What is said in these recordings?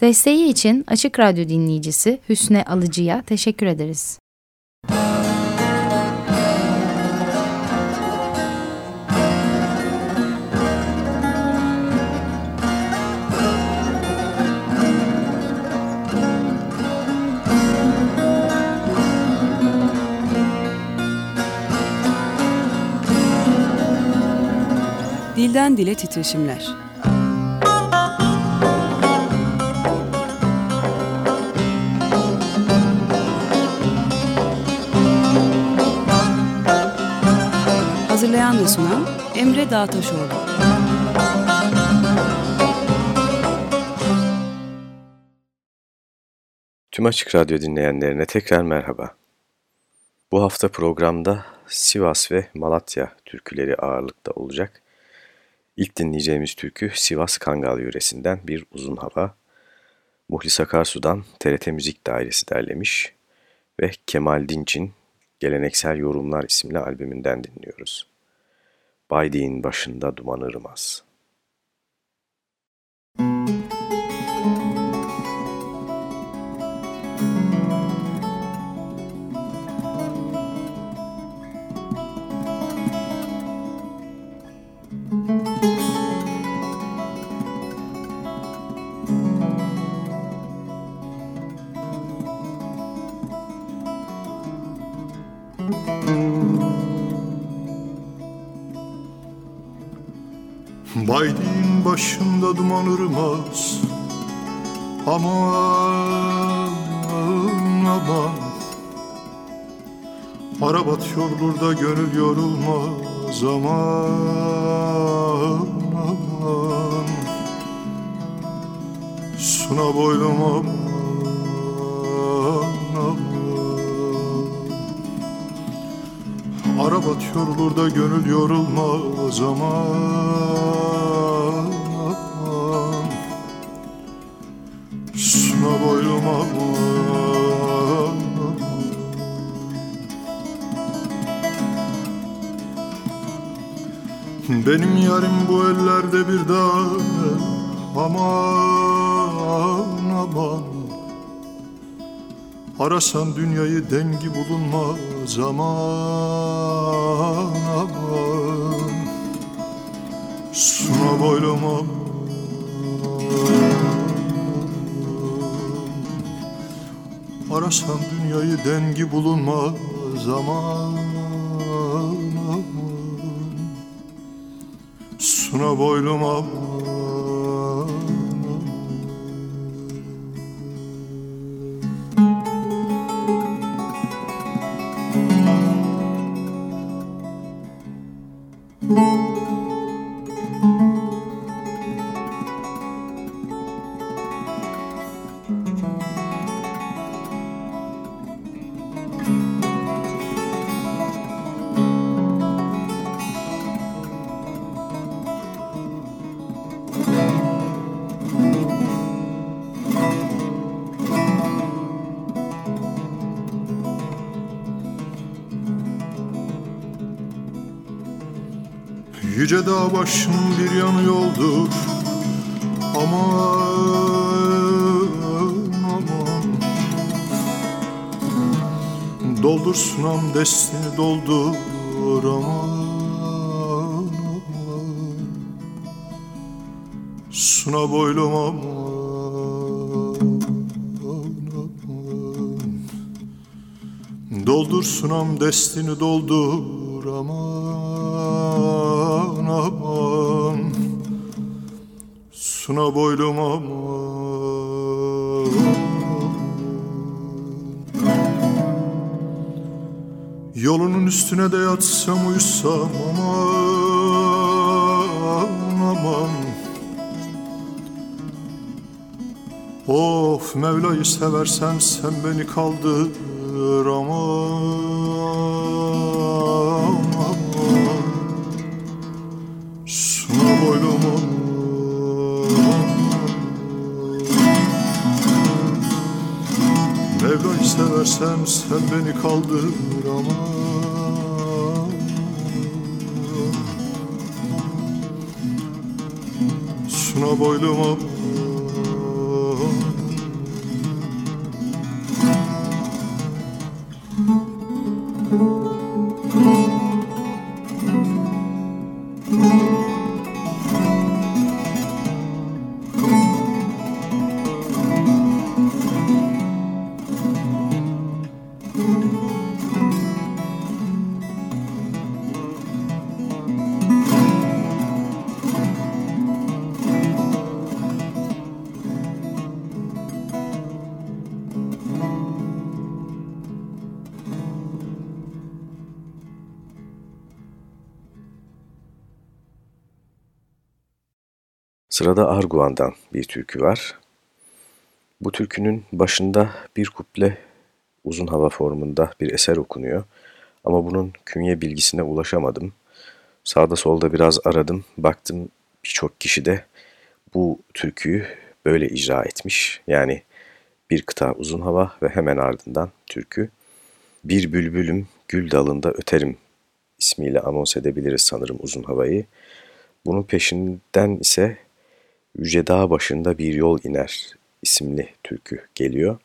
Desteği için Açık Radyo dinleyicisi Hüsne Alıcı'ya teşekkür ederiz. Dilden Dile Titreşimler Hazırlayan ve sunan Emre Dağtaşoğlu. Tüm Açık Radyo dinleyenlerine tekrar merhaba. Bu hafta programda Sivas ve Malatya türküleri ağırlıkta olacak. İlk dinleyeceğimiz türkü Sivas Kangal yöresinden bir uzun hava. Muhlis Akarsu'dan TRT Müzik Dairesi derlemiş ve Kemal Dinç'in Geleneksel Yorumlar isimli albümünden dinliyoruz. Baydiğin başında duman ırmaz. Baydin başında duman ırmaz Aman aman yorulur da gönül yorulmaz. Aman aman. Suna boylum Arabat yorulur da gönül yorulmaz aman boyluma Benim yarim bu ellerde bir daha Aman aman. Arasan dünyayı dengi bulunmaz aman aman Suna boyluma Arasan dünyayı dengi bulunmaz zaman Suna boyluma Yüce dağ başım bir yanı yoldur Aman aman. Doldur sunam destini doldur aman aman Suna boylum aman aman Doldur sunam destini doldur boylum aman. Yolunun üstüne de yatsam uyusam aman aman. Of Mevla'yı seversen sen beni kaldır Suna boyluma Sırada Arguan'dan bir türkü var. Bu türkünün başında bir kuple uzun hava formunda bir eser okunuyor. Ama bunun künye bilgisine ulaşamadım. Sağda solda biraz aradım, baktım birçok kişi de bu türküyü böyle icra etmiş. Yani bir kıta uzun hava ve hemen ardından türkü. Bir bülbülüm gül dalında öterim ismiyle anons edebiliriz sanırım uzun havayı. Bunun peşinden ise Yüce Dağ başında bir yol iner isimli türkü geliyor.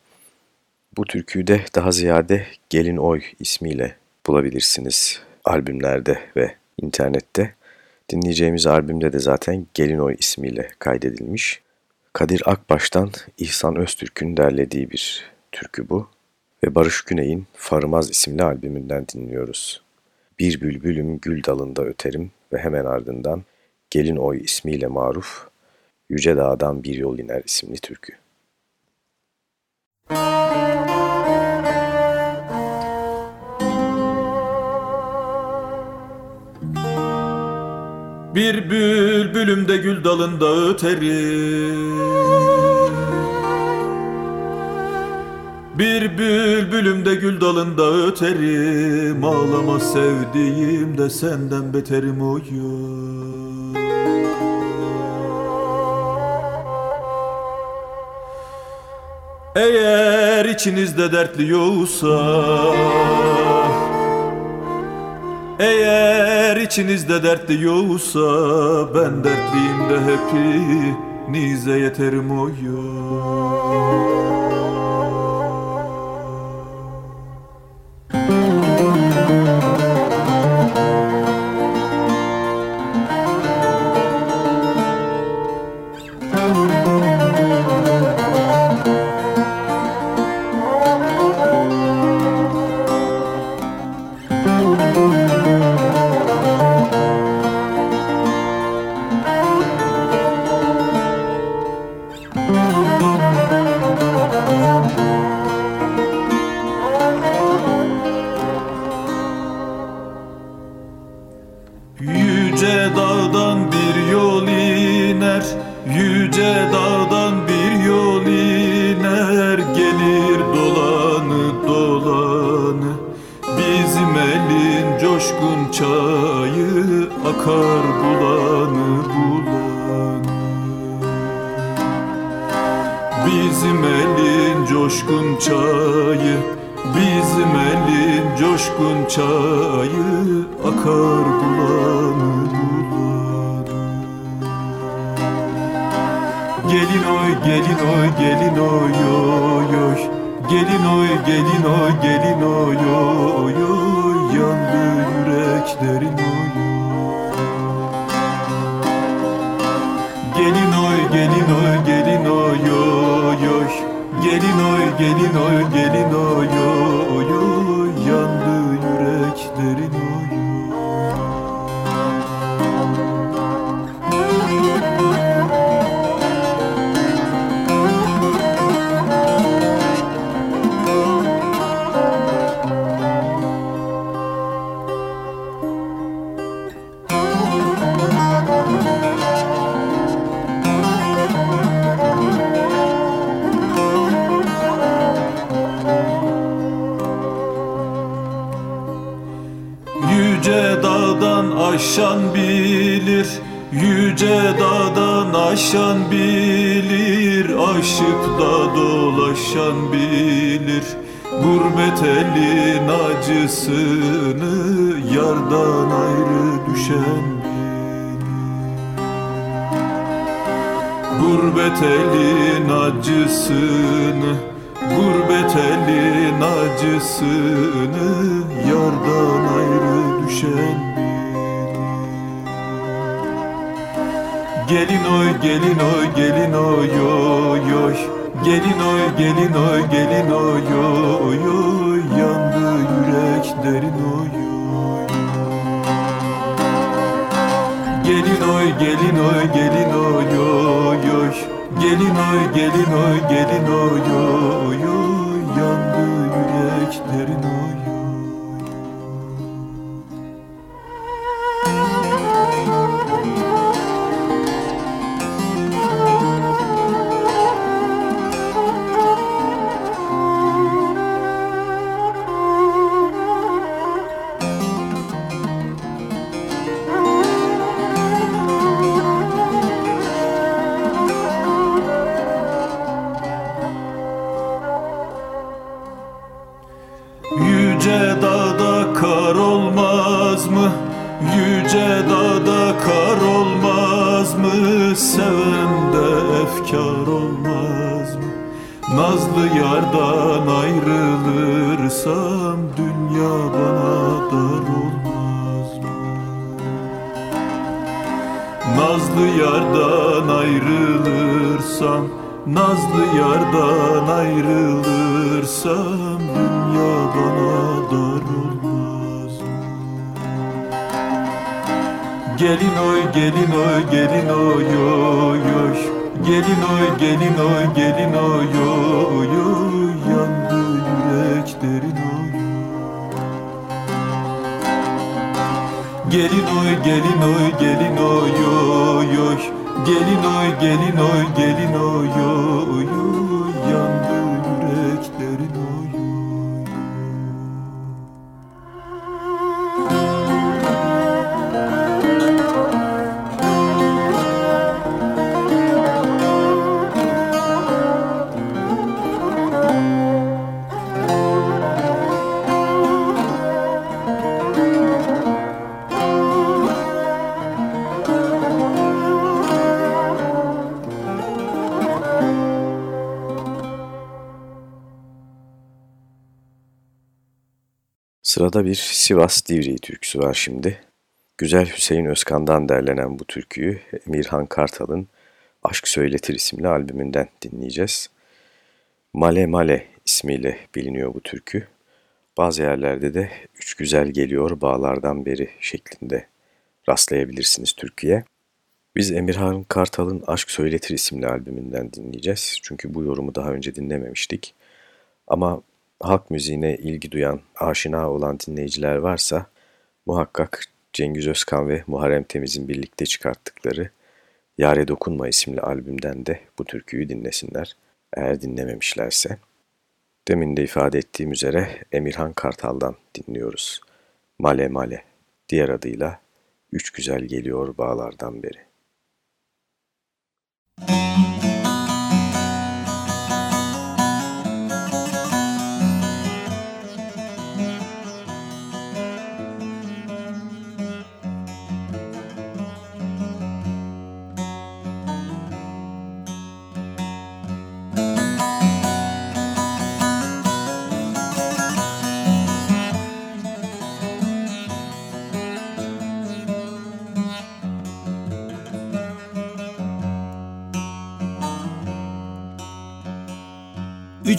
Bu türküyü de daha ziyade Gelin Oy ismiyle bulabilirsiniz albümlerde ve internette. Dinleyeceğimiz albümde de zaten Gelin Oy ismiyle kaydedilmiş. Kadir Akbaş'tan İhsan Öztürk'ün derlediği bir türkü bu ve Barış Güney'in Farmaz isimli albümünden dinliyoruz. Bir bülbülüm gül dalında öterim ve hemen ardından Gelin Oy ismiyle maruf Yüce Dağ'dan Bir Yol iner isimli türkü. Bir bülbülüm de gül dalında öterim Bir bülbülüm de gül dalında öterim Ağlama sevdiğim de senden beterim oyun Eğer içinizde dertli yoksa Eğer içinizde dertli yoksa Ben dertliyim de hepinize yeterim oyun dağdan bir yol iner Gelir dolanı dolanı. Bizim elin coşkun çayı Akar bulanı bulanı. Bizim elin coşkun çayı Bizim elin coşkun çayı Akar bulanı. Gelin oy gelin oy gelin oy oy oy. Gelin oy gelin oy gelin oy oy oy. Yandı yüreklerin oy Gelin oy gelin oy gelin oy oy oy. Gelin oy gelin oy gelin oy oy oy. Yandı yüreklerin aşan bilir Yüce dağdan aşan bilir Aşıp da dolaşan bilir. Gurbet elin acısını Yardan ayrı düşen bilir. Gurbet elin acısını Gurbet elin acısını Yardan ayrı düşen Gelin oy gelin oy gelin oy oy oy. Gelin oy gelin oy gelin oy oy oy. Yandı yüreklerin oy oy. Gelin oy gelin oy gelin oy oy oy. Gelin oy gelin oy gelin oy oy oy. Yandı yüreklerin oy Nazlı yardan ayrılırsam Dünya bana dar olmaz mı? Nazlı yardan ayrılırsam Nazlı yardan ayrılırsam Dünya bana dar olmaz Gelin oy gelin oy gelin oy oy oy Gelin oy gelin oy gelin oy oy oy Yandı yüreklerin oy Gelin oy gelin oy gelin oy oy oy. Gelin oy gelin oy gelin oy oy oy Sırada bir Sivas Divriği türküsü var şimdi. Güzel Hüseyin Özkan'dan derlenen bu türküyü Emirhan Kartal'ın Aşk Söyletir isimli albümünden dinleyeceğiz. Male Male ismiyle biliniyor bu türkü. Bazı yerlerde de Üç Güzel Geliyor Bağlardan Beri şeklinde rastlayabilirsiniz türküye. Biz Emirhan Kartal'ın Aşk Söyletir isimli albümünden dinleyeceğiz. Çünkü bu yorumu daha önce dinlememiştik. Ama halk müziğine ilgi duyan, aşina olan dinleyiciler varsa muhakkak Cengiz Özkan ve Muharrem Temiz'in birlikte çıkarttıkları Yare Dokunma isimli albümden de bu türküyü dinlesinler eğer dinlememişlerse. Demin de ifade ettiğim üzere Emirhan Kartal'dan dinliyoruz. Male Male, diğer adıyla Üç Güzel Geliyor Bağlardan Beri.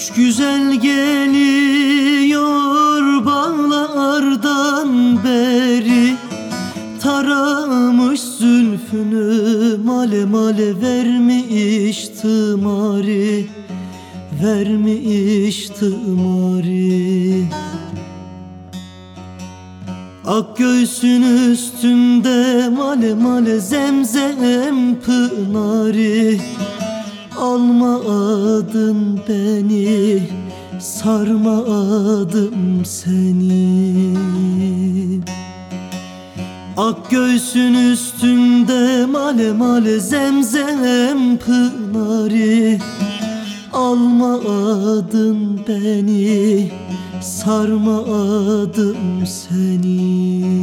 Üç güzel geliyor bağlardan beri. Taramış zülfünü male male vermiş tımari. Vermiş tımari. Ak göğsün üstünde male male zemzem pınarı Almadın beni Sarmadım seni. Ak göğsün üstünde male male zemzem pınarı. Almadın beni Sarmadım seni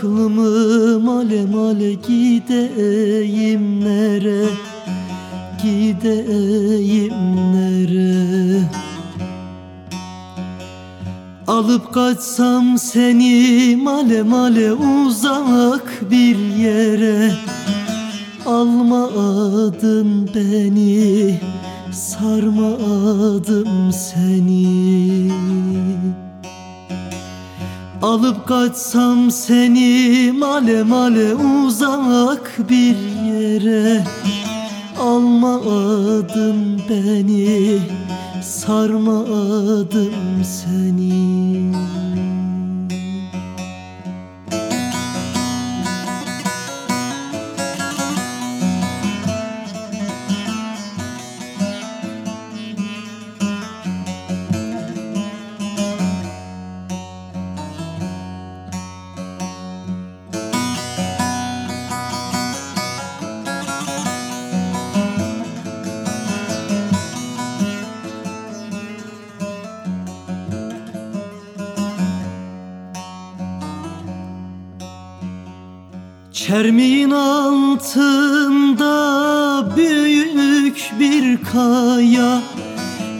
aklımı male male gideyim nere? Gideyim nere? Alıp kaçsam seni male male uzak Alıp kaçsam seni male male uzak bir yere. Almadın beni sarmadım seni Çermin altında büyük bir kaya.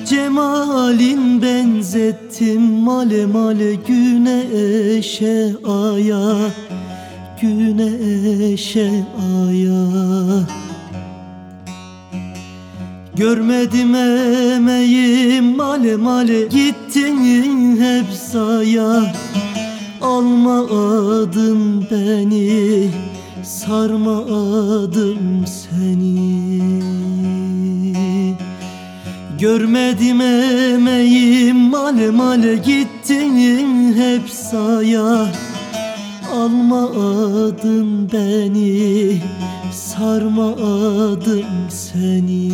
Cemalin benzettim male male güneşe aya. Güneşe aya. Görmedim emeğim male male gittin hep zaya Almadın beni sarmadım seni. Görmedim emeğim male male gittin hep saya. Almadın beni sarmadım seni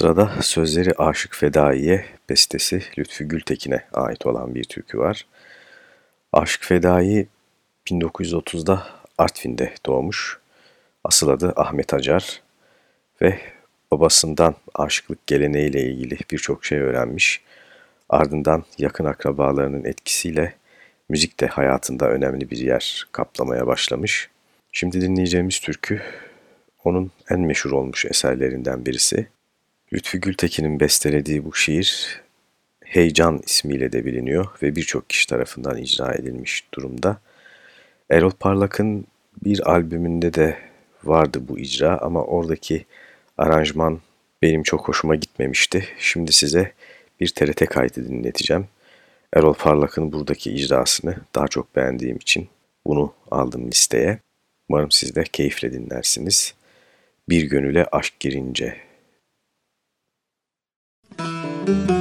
Sırada sözleri Aşık Fedai'ye, bestesi Lütfü Gültekin'e ait olan bir türkü var. Aşık Fedai 1930'da Artvin'de doğmuş. Asıl adı Ahmet Acar ve babasından aşıklık geleneğiyle ilgili birçok şey öğrenmiş. Ardından yakın akrabalarının etkisiyle müzik de hayatında önemli bir yer kaplamaya başlamış. Şimdi dinleyeceğimiz türkü onun en meşhur olmuş eserlerinden birisi. Lütfü Gültekin'in bestelediği bu şiir Heyecan ismiyle de biliniyor ve birçok kişi tarafından icra edilmiş durumda. Erol Parlak'ın bir albümünde de vardı bu icra ama oradaki aranjman benim çok hoşuma gitmemişti. Şimdi size bir TRT kaydı dinleteceğim. Erol Parlak'ın buradaki icrasını daha çok beğendiğim için bunu aldım listeye. Umarım siz de keyifle dinlersiniz. Bir gönüle aşk girince Bir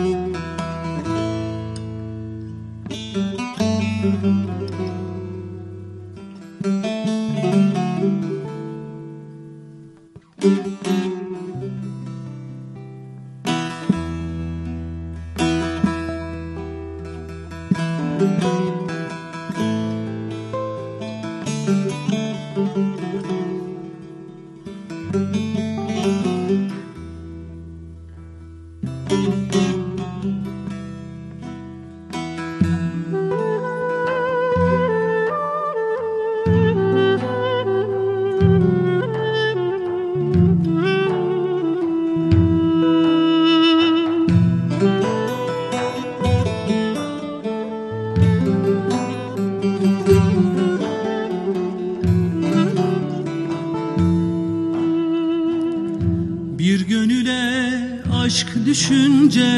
düşünce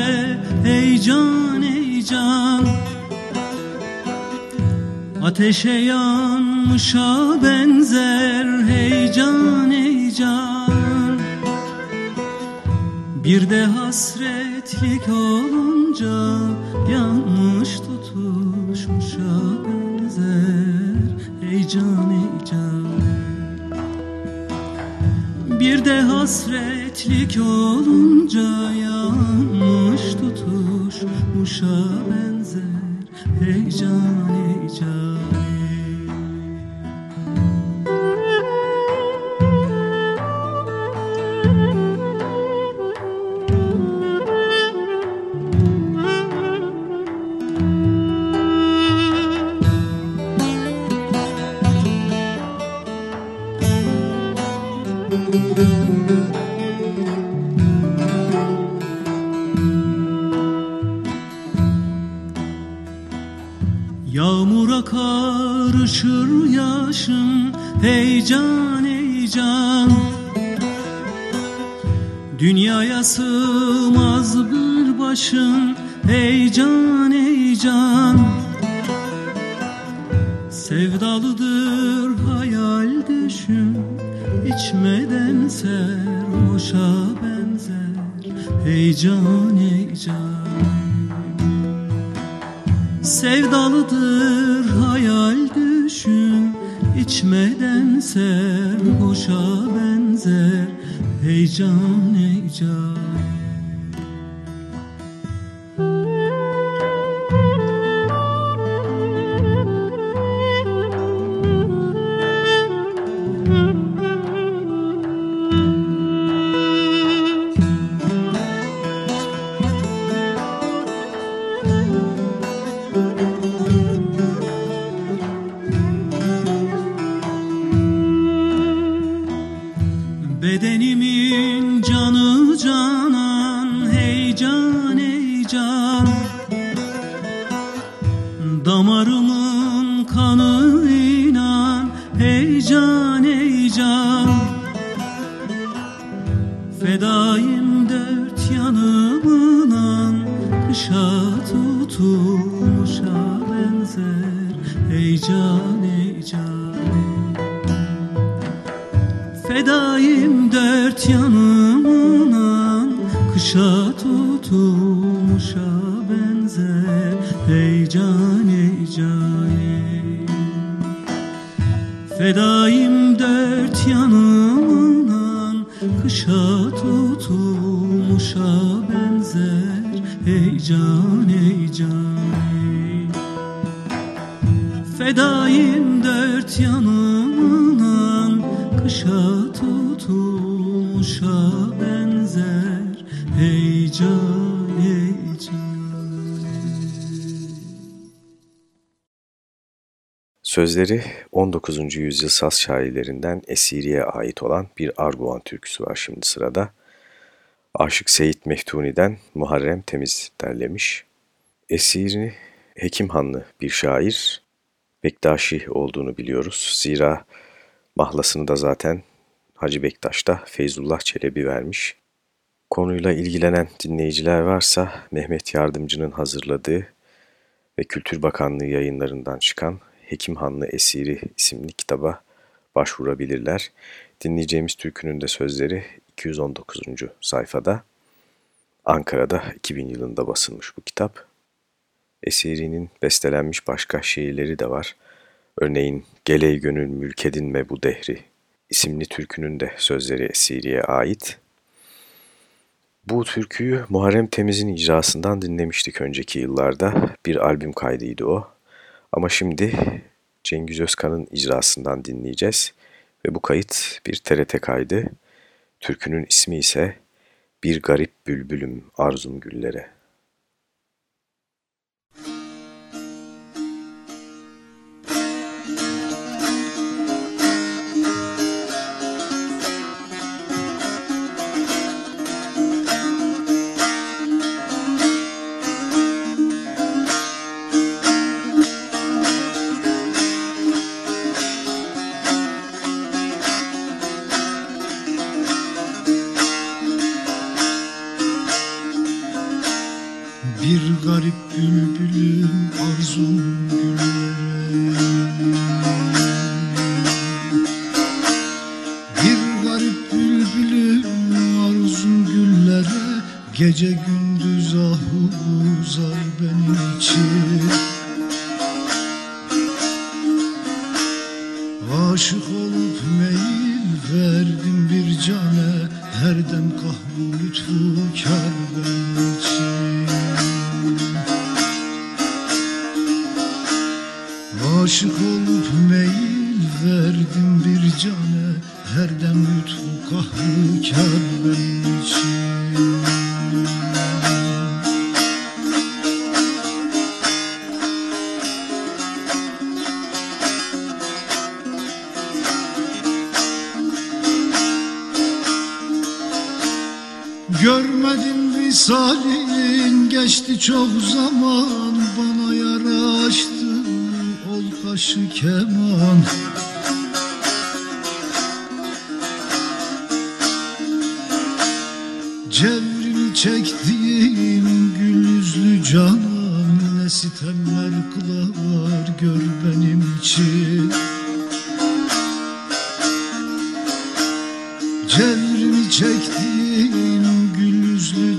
heyecan heyecan. Ateşe yanmışa benzer heyecan heyecan. Bir de hasretlik olunca yanmış tutuşmuşa benzer heyecan heyecan. Bir de hasretlik olunca Sevdalıdır hayal düşün içmeden serhoşa benzer. Heyecan heyecan Sözleri 19. yüzyıl saz şairlerinden Esiri'ye ait olan bir Arguvan türküsü var şimdi sırada. Aşık Seyit Meftuni'den Muharrem Temiz derlemiş. Esiri Hekim Hanlı bir şair, Bektaşi olduğunu biliyoruz. Zira mahlasını da zaten Hacı Bektaş'ta Feyzullah Çelebi vermiş. Konuyla ilgilenen dinleyiciler varsa Mehmet Yardımcı'nın hazırladığı ve Kültür Bakanlığı yayınlarından çıkan Hekim Hanlı Esiri isimli kitaba başvurabilirler. Dinleyeceğimiz türkünün de sözleri 219. sayfada. Ankara'da 2000 yılında basılmış bu kitap. Esiri'nin bestelenmiş başka şiirleri de var. Örneğin Geley Gönül Mülk Edinme Bu Dehri isimli türkünün de sözleri Esiri'ye ait. Bu türküyü Muharrem Temiz'in icrasından dinlemiştik önceki yıllarda. Bir albüm kaydıydı o. Ama şimdi Cengiz Özkan'ın icrasından dinleyeceğiz ve bu kayıt bir TRT kaydı. Türkünün ismi ise Bir Garip Bülbülüm Arzum Güllere.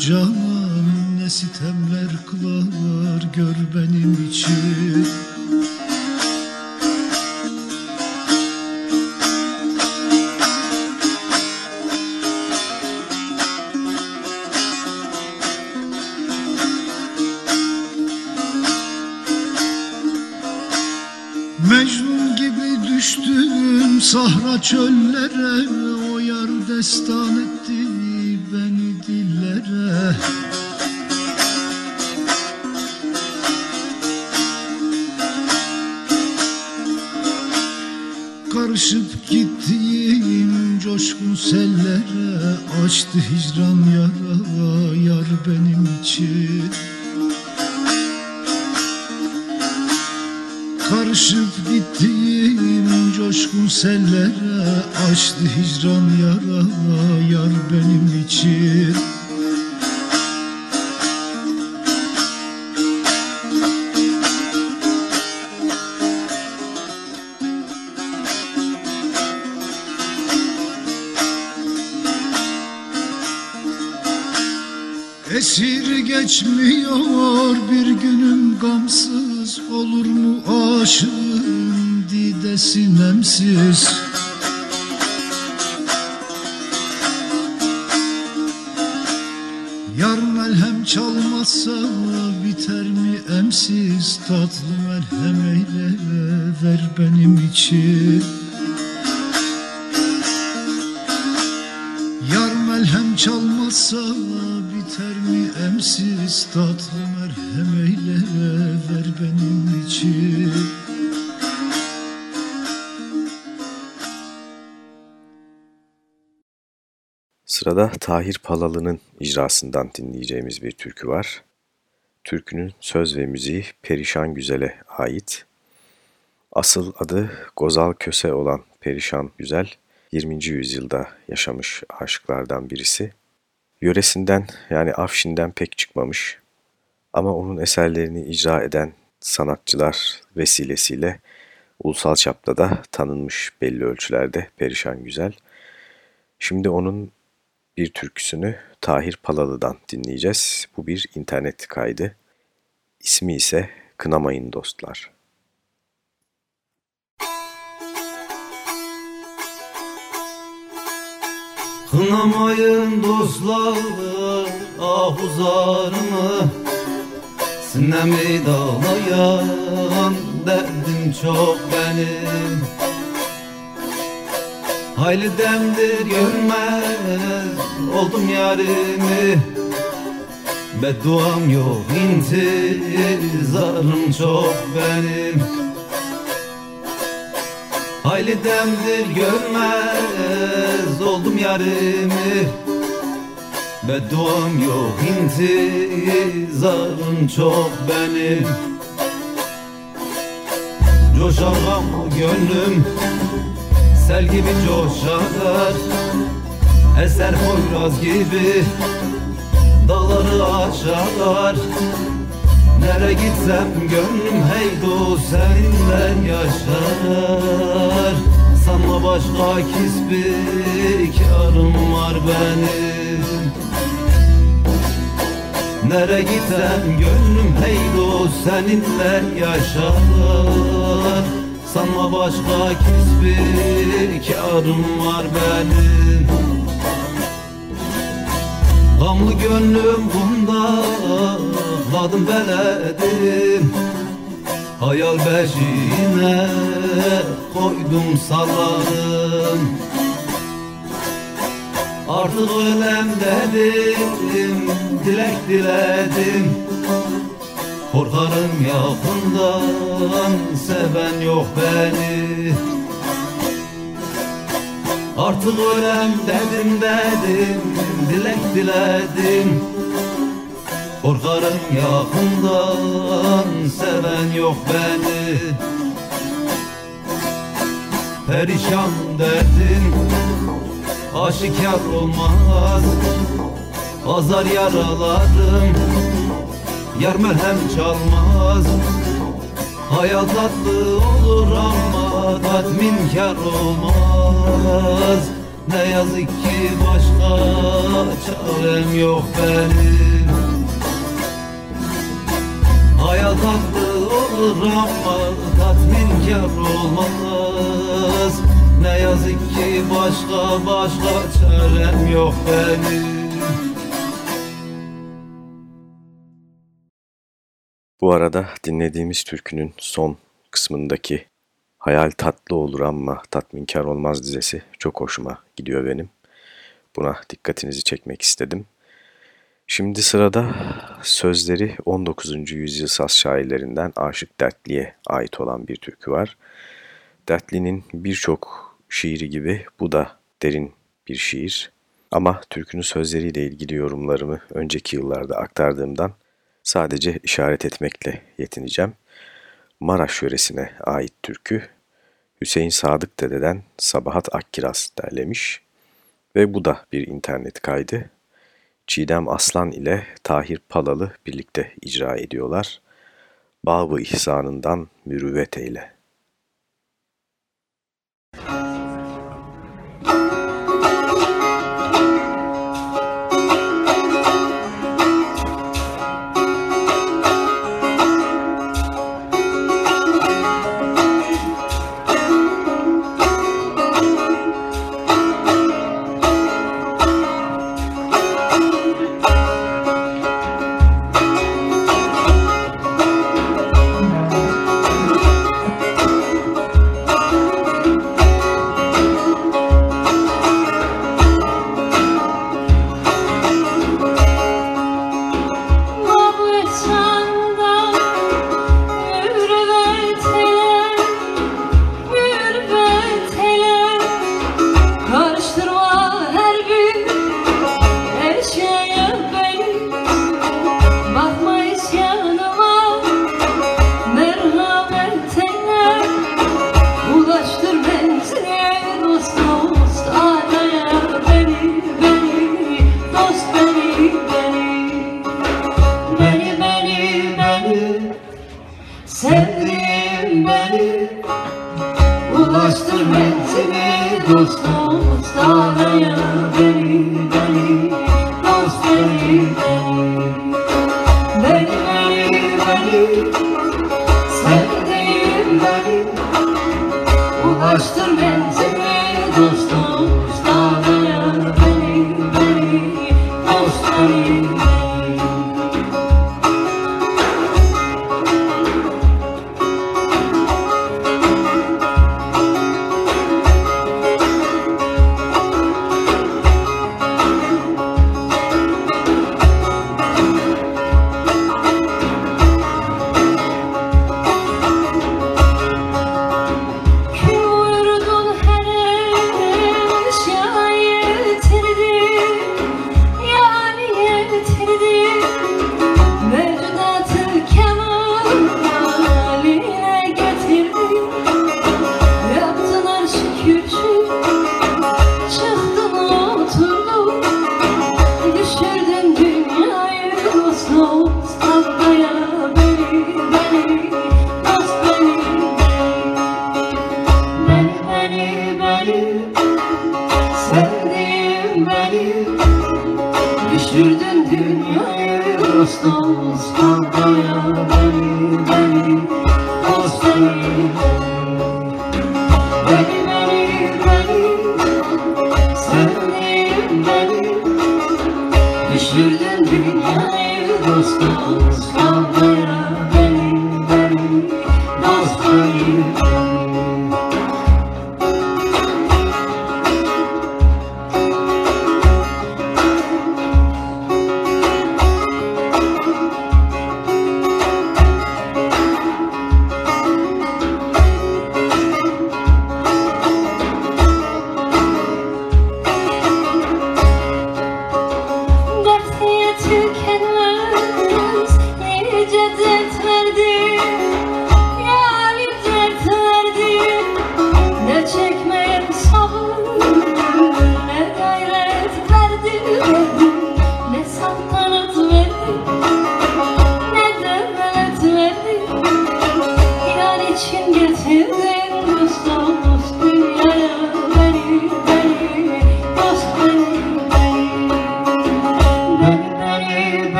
Canan Ne sitemler kılar gör benim için geçmiyor. Bir günüm gamsız Olur mu aşığın didesi nemsiz Yar melhem çalmazsa biter mi emsiz? Tatlı melhem eyle ver benim için. Yar melhem çalmazsa biter mi emsiz Tatlı merhem eyle ver benim için Sırada Tahir Palalı'nın icrasından dinleyeceğimiz bir türkü var. Türkünün söz ve müziği Perişan Güzel'e ait. Asıl adı Gozal Köse olan Perişan Güzel, 20. yüzyılda yaşamış aşıklardan birisi. Yöresinden yani Afşin'den pek çıkmamış ama onun eserlerini icra eden sanatçılar vesilesiyle ulusal çapta da tanınmış belli ölçülerde Perişan Güzel. Şimdi onun bir türküsünü Tahir Palalı'dan dinleyeceğiz. Bu bir internet kaydı. İsmi ise Kınamayın Dostlar. Kınamayın dostlar ah uzarımı Sinemi dağlayan derdim çok benim. Hayli demdir görmez oldum yarimi. Bedduam yok intizarım çok benim Hayli demdir görmez oldum yarimi Bedduam yok intizarım çok benim. Coşar gönlüm sel gibi coşar. Eser Poyraz gibi dağları aşar Nere gitsem gönlüm hey dost seninle yaşar. Sanma başka kisbi karım var benim. Nere gitsem gönlüm hey dost seninle yaşar. Sanma başka kisbi karım var benim. Gamlı gönlüm bunda Ladım beledim Hayal beşiğine koydum salladım. Artık ölem dedim Dilek diledim. Korkarım yakından Seven yok beni. Artık ölem dedim dedim Dilek diledim Korkarım yakından Seven yok beni. Perişan derdim Aşikar olmaz. Azar yaralarım Yar merhem çalmaz. Hayal tatlı olur ama tatminkar olmaz. Ne yazık ki başka çarem yok benim Hayal tatlı olur ama tatminkar olmaz Ne yazık ki başka başka çarem yok benim Bu arada dinlediğimiz türkünün son kısmındaki hayal tatlı olur ama tatminkar olmaz dizesi çok hoşuma gidiyor benim. Buna dikkatinizi çekmek istedim. Şimdi sırada sözleri 19. yüzyıl saz şairlerinden Aşık Dertli'ye ait olan bir türkü var. Dertli'nin birçok şiiri gibi bu da derin bir şiir. Ama türkünün sözleriyle ilgili yorumlarımı önceki yıllarda aktardığımdan Sadece işaret etmekle yetineceğim. Maraş yöresine ait türkü Hüseyin Sadık Dede'den Sabahat Akkiraz derlemiş ve bu da bir internet kaydı. Çiğdem Aslan ile Tahir Palalı birlikte icra ediyorlar. Babı ihsanından mürüvvet eyle.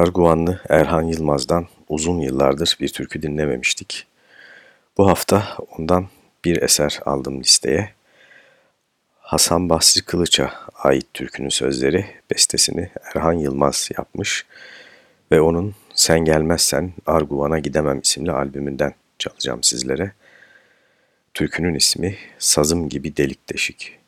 Arguvanlı Erhan Yılmaz'dan uzun yıllardır bir türkü dinlememiştik. Bu hafta ondan bir eser aldım listeye. Hasan Basri Kılıç'a ait türkünün sözleri, bestesini Erhan Yılmaz yapmış ve onun Sen Gelmezsen Arguvan'a Gidemem isimli albümünden çalacağım sizlere. Türkünün ismi Sazım Gibi Delik Deşik.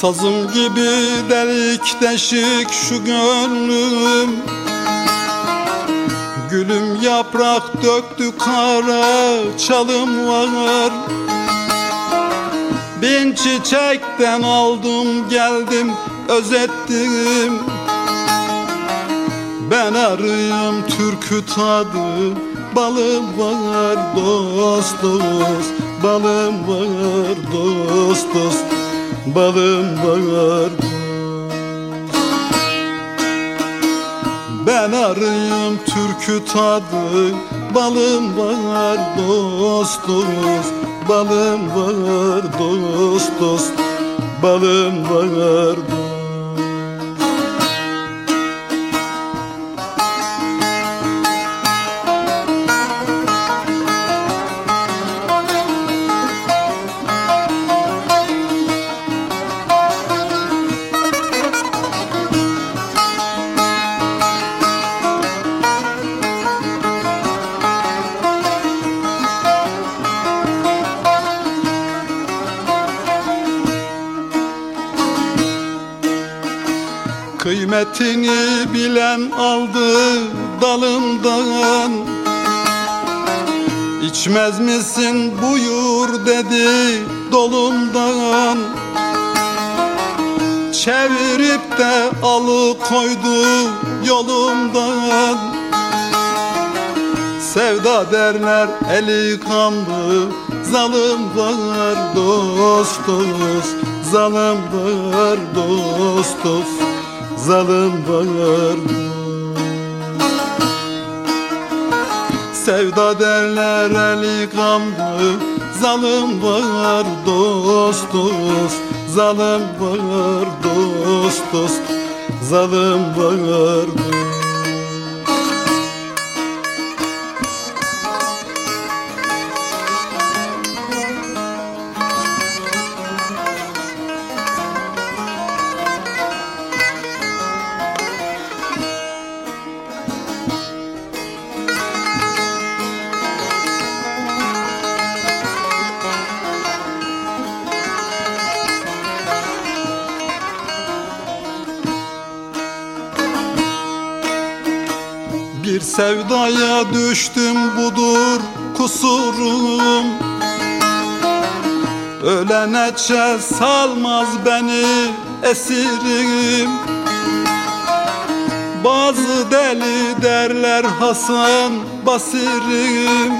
Sazım gibi delik deşik şu gönlüm. Gülüm yaprak döktü kara çalım var. Bin çiçekten aldım geldim özettim. Ben arıyım türkü tadı Balım var dost dost. Balım var dost dost balım var. Ben arıyım türkü tadı Balım var dost dost. Balım var dost dost. Balım var dost Kıymetini bilen aldı dalından. İçmez misin buyur dedi dolundan. Çevirip de alıkoydu yolumdan. Sevda derler eli kanlı Zalım dost dost Zalım dost dost Zalım var. Sevda derler eli kanlı Zalım var dost dost. Zalım var dost dost. Zalım var. dost düştüm budur kusurum. Öleneçe salmaz beni esirim. Bazı deli derler Hasan Basirim.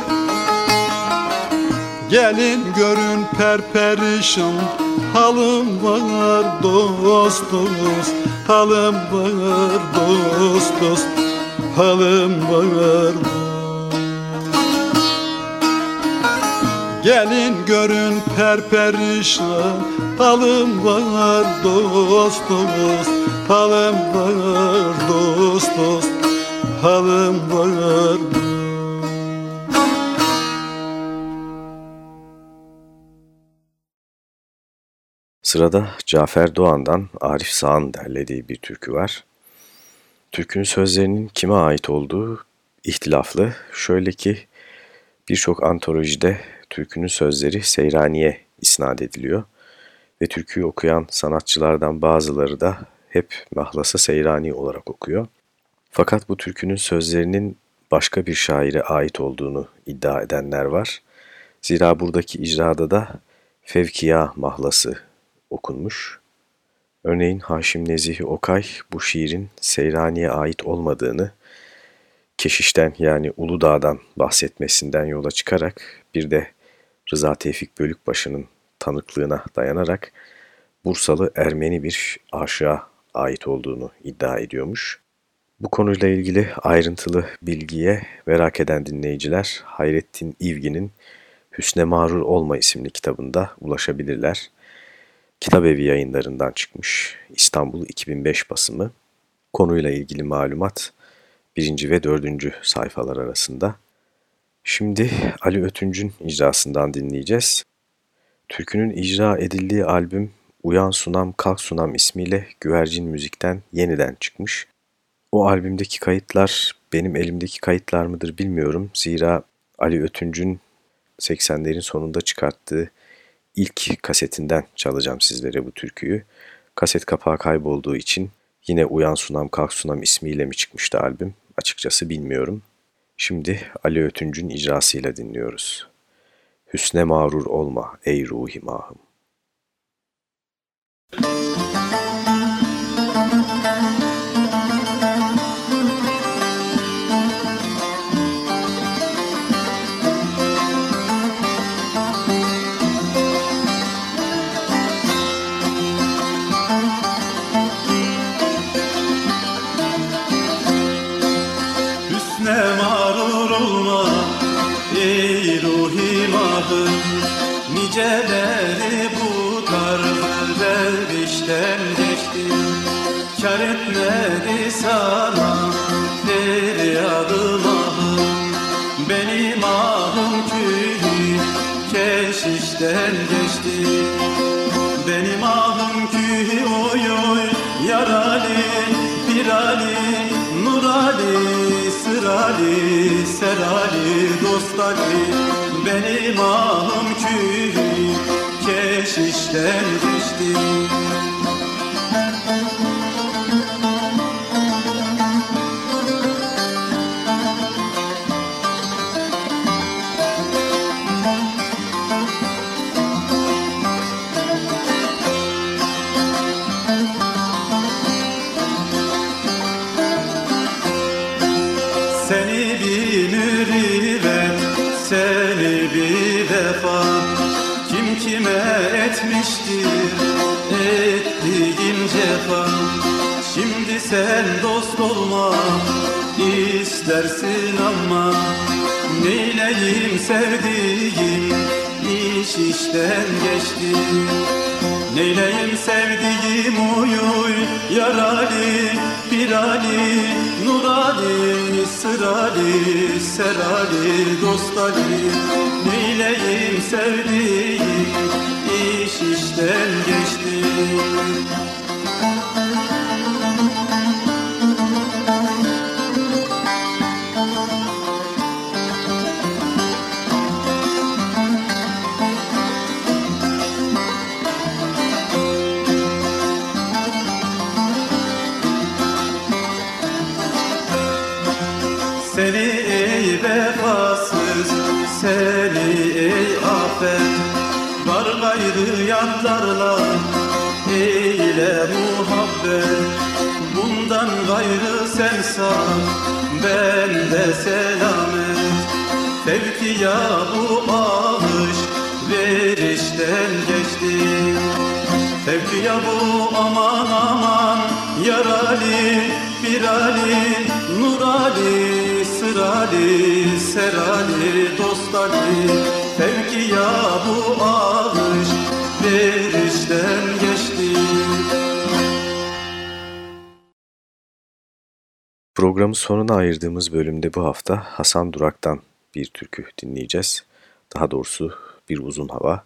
Gelin görün perperişan Halım var dost dost Halım var dost dost Halım var Gelin görün perperişan Halım var dost dost Halım var dost dost Halım var Sırada Cafer Doğan'dan Arif Sağ'ın derlediği bir türkü var. Türkünün sözlerinin kime ait olduğu ihtilaflı. Şöyle ki birçok antolojide türkünün sözleri Seyrani'ye isnat ediliyor. ve türküyü okuyan sanatçılardan bazıları da hep Mahlası Seyrani olarak okuyor. Fakat bu türkünün sözlerinin başka bir şaire ait olduğunu iddia edenler var. Zira buradaki icrada da Fevkiya mahlası okunmuş. Örneğin Haşim Nezihi Okay bu şiirin Seyrani'ye ait olmadığını, Keşiş'ten yani Uludağ'dan bahsetmesinden yola çıkarak bir de Rıza Tevfik Bölükbaşı'nın tanıklığına dayanarak Bursalı Ermeni bir aşığa ait olduğunu iddia ediyormuş. Bu konuyla ilgili ayrıntılı bilgiye merak eden dinleyiciler Hayrettin İvgi'nin Hüsne Marur Olma isimli kitabında ulaşabilirler. Kitabevi yayınlarından çıkmış İstanbul 2005 basımı. Konuyla ilgili malumat birinci ve dördüncü sayfalar arasında. Şimdi Ali Ötüncü'nün icrasından dinleyeceğiz. Türkünün icra edildiği albüm Uyan Sunam Kalk Sunam ismiyle Güvercin Müzik'ten yeniden çıkmış. O albümdeki kayıtlar benim elimdeki kayıtlar mıdır bilmiyorum. Zira Ali Ötüncü'nün 80'lerin sonunda çıkarttığı ilk kasetinden çalacağım sizlere bu türküyü. Kaset kapağı kaybolduğu için yine Uyan Sunam Kalk Sunam ismiyle mi çıkmıştı albüm açıkçası bilmiyorum. Şimdi Ali Ötüncü'nün icrasıyla dinliyoruz. Hüsne mağrur olma ey ruhi mahım. Niceleri sana feryadım ahım Benim ahım kühü keşişten geçti. Benim ahım kühü oy oy yarali pirali nurali sırali serali dostali. Benim ahım kühü keşişten geçti kime etmiştir? Ettiğin cefa. Şimdi sen dost olma istersin ama Neyleyim sevdiğim iş işten geçti Neyleyim sevdiğim uy uy yarali pirali nurali sırali serali dostali. Neyleyim sevdiğim iş işten geçti gayrı yanlarla eyle muhabbet. Bundan gayrı sen sağ, ben de selamet Fevkiya bu ağış verişten geçti. Fevkiya bu aman aman yarali birali nurali sırali serali dostali Fevkiya bu ağış verişten geçti Programın sonuna ayırdığımız bölümde bu hafta Hasan Durak'tan bir türkü dinleyeceğiz. Daha doğrusu bir uzun hava.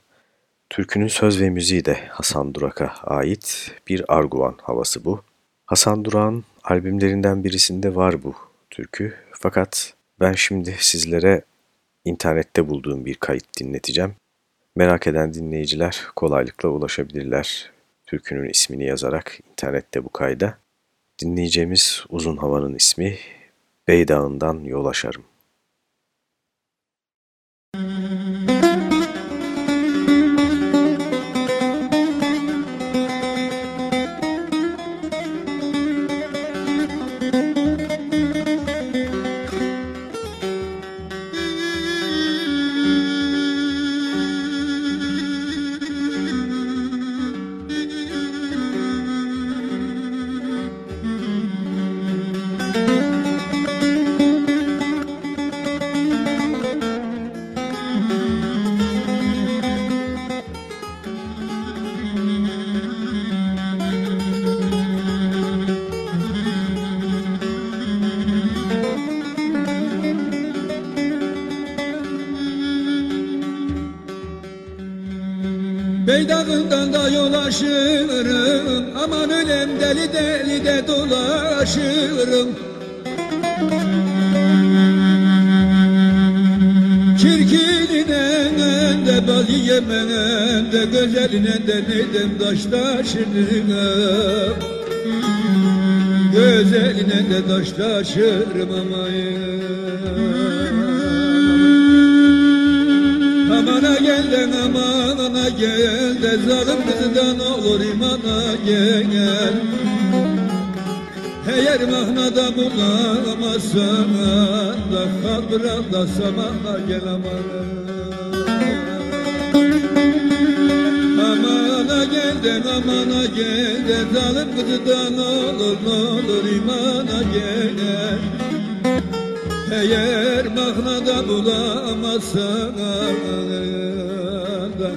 Türkünün söz ve müziği de Hasan Durak'a ait bir Arguvan havası bu. Hasan Durak'ın albümlerinden birisinde var bu türkü. Fakat ben şimdi sizlere internette bulduğum bir kayıt dinleteceğim. Merak eden dinleyiciler kolaylıkla ulaşabilirler. Türkünün ismini yazarak internette bu kayda. Dinleyeceğimiz uzun havanın ismi Beydağ'ından Yol Aşarım. Yiyemem de Güzeline de neydim taş taşırım Güzeline de taş taşırım Amana gel de gel de Zalim kızdan olur imana gel. Eğer mahnada bulamazsan da Kalbıra da samana gel amana Amana gel de amana gel de Zalim kızdan olur ne olur imana gel eğer mahnada bulamazsan da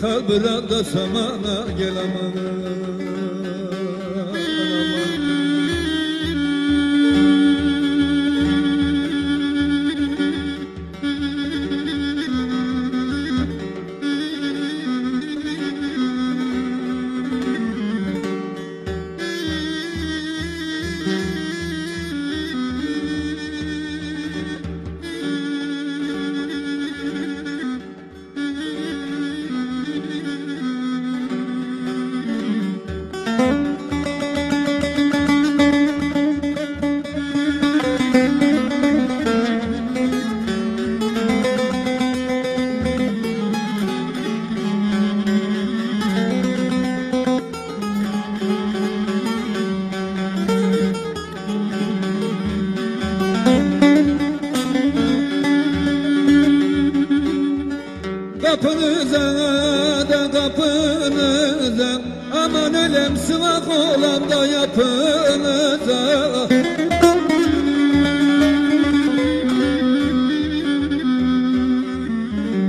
Kalbıra da samana gel aman Kapınıza da kapınıza Aman ölem sıvak olam da yapınıza.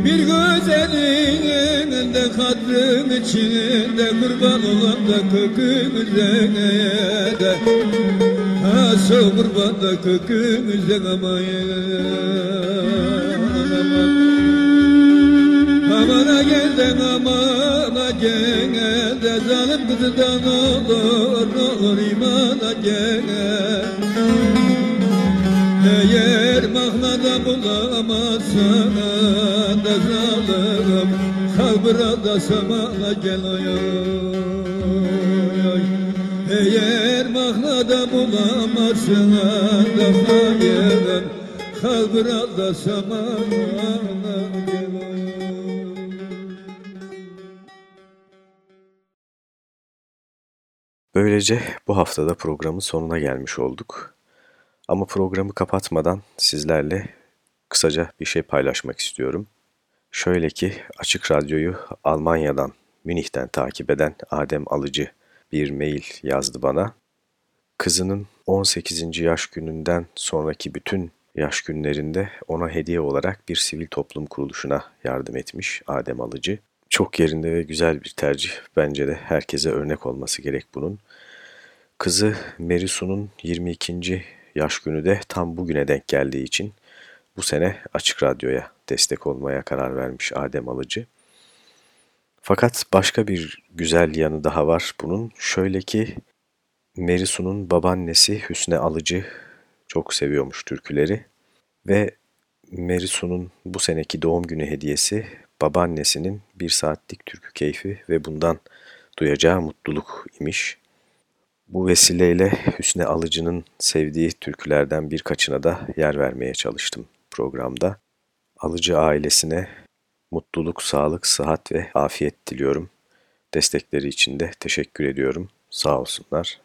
Bir güzelin de kadrın içinde Kurban olam da kökümüze de Ha kurban da kökümüze amayın aman Amana gel de amana gel de Zalim kızdan olur olur imana gel Eğer mahnada bulamazsan da zalim Kalbıra da samana gel oy. Eğer da hayır Kalbıra da samana gel oy Böylece bu haftada programın sonuna gelmiş olduk. Ama programı kapatmadan sizlerle kısaca bir şey paylaşmak istiyorum. Şöyle ki Açık Radyo'yu Almanya'dan, Münih'ten takip eden Adem Alıcı bir mail yazdı bana. Kızının 18. yaş gününden sonraki bütün yaş günlerinde ona hediye olarak bir sivil toplum kuruluşuna yardım etmiş Adem Alıcı. Çok yerinde ve güzel bir tercih. Bence de herkese örnek olması gerek bunun. Kızı Merisu'nun 22. yaş günü de tam bugüne denk geldiği için bu sene Açık Radyo'ya destek olmaya karar vermiş Adem Alıcı. Fakat başka bir güzel yanı daha var bunun. Şöyle ki Merisu'nun babaannesi Hüsne Alıcı çok seviyormuş türküleri ve Merisu'nun bu seneki doğum günü hediyesi babaannesinin bir saatlik türkü keyfi ve bundan duyacağı mutluluk imiş. Bu vesileyle Hüsne Alıcı'nın sevdiği türkülerden birkaçına da yer vermeye çalıştım programda. Alıcı ailesine mutluluk, sağlık, sıhhat ve afiyet diliyorum. Destekleri için de teşekkür ediyorum. Sağ olsunlar.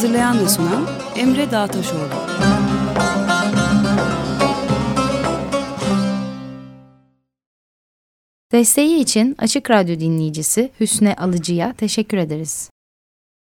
Hazırlayan ve sunan Emre Dağtaşoğlu. Desteği için Açık Radyo dinleyicisi Hüsne Alıcı'ya teşekkür ederiz.